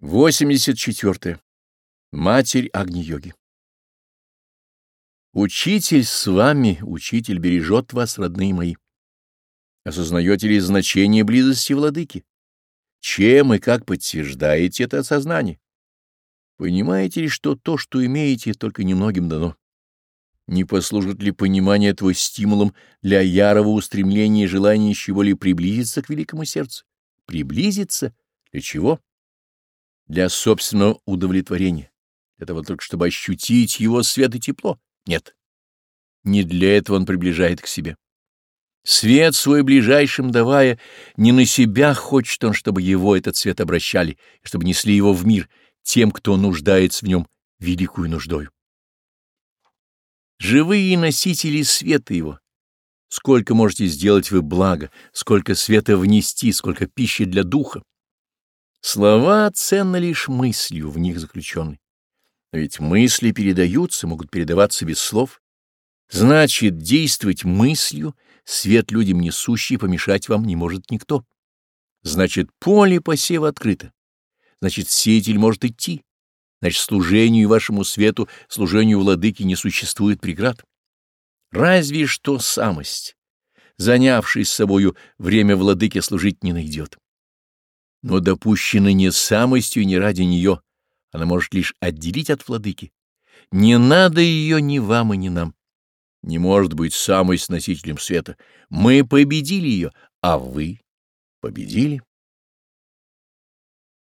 84. Матерь Агни-йоги Учитель с вами, учитель бережет вас, родные мои. Осознаете ли значение близости владыки? Чем и как подтверждаете это осознание? Понимаете ли, что то, что имеете, только немногим дано? Не послужит ли понимание твой стимулом для ярого устремления и желания еще более приблизиться к великому сердцу? Приблизиться? Для чего? для собственного удовлетворения, для того только, чтобы ощутить его свет и тепло. Нет, не для этого он приближает к себе. Свет свой ближайшим давая, не на себя хочет он, чтобы его этот свет обращали, чтобы несли его в мир тем, кто нуждается в нем великую нуждою. Живые носители света его. Сколько можете сделать вы благо, сколько света внести, сколько пищи для духа. Слова ценны лишь мыслью в них заключенной. Но ведь мысли передаются, могут передаваться без слов. Значит, действовать мыслью свет людям несущий помешать вам не может никто. Значит, поле посева открыто. Значит, сеятель может идти. Значит, служению вашему свету, служению владыки не существует преград. Разве что самость, занявшись собою, время владыке служить не найдет но допущена не самостью не ради нее, она может лишь отделить от владыки. Не надо ее ни вам и ни нам. Не может быть самость носителем света. Мы победили ее, а вы победили.